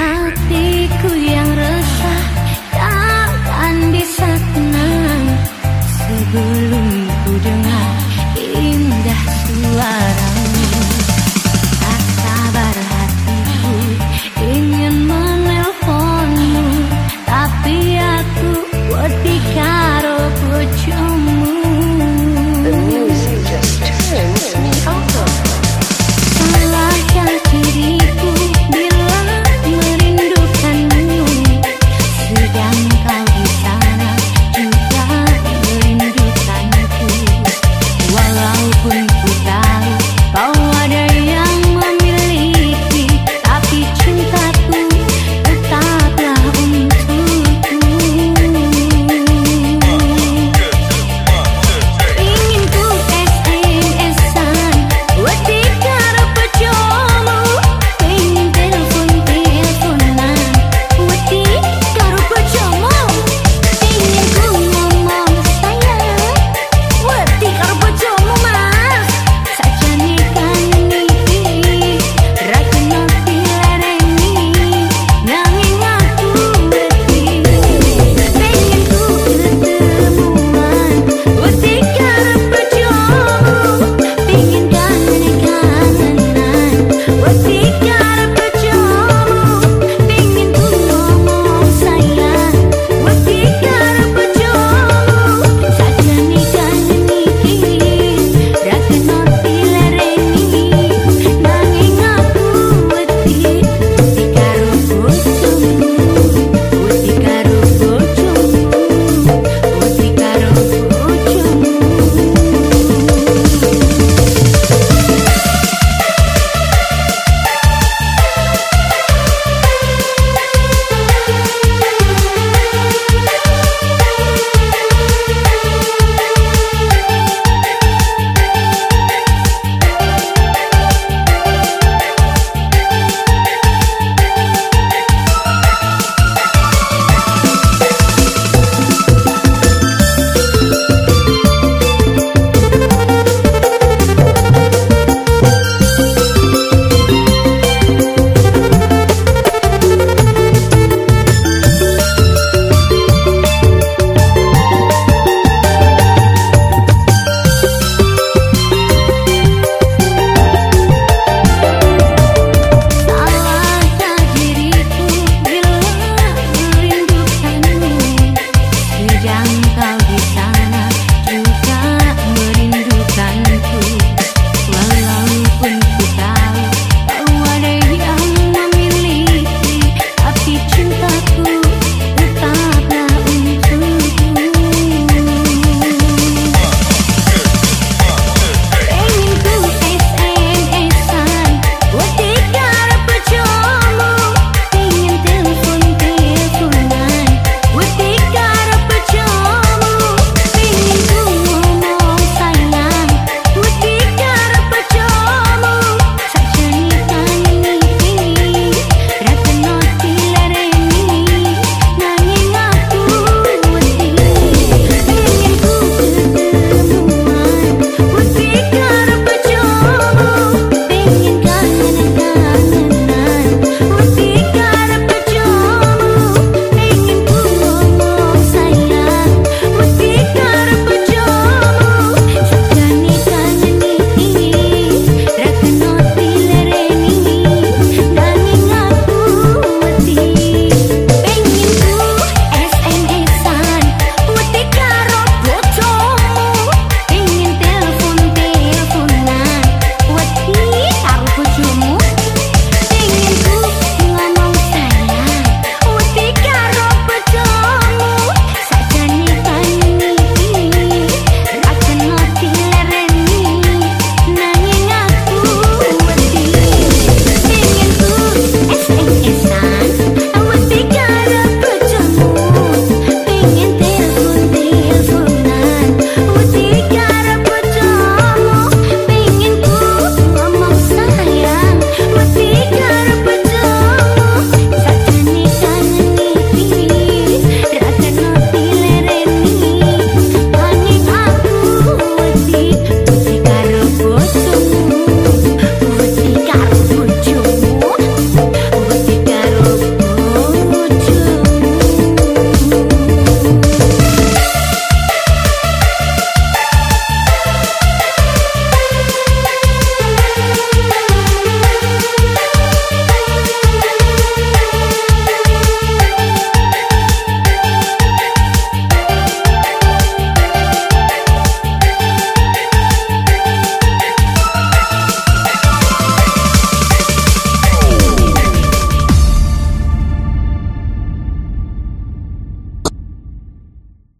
happy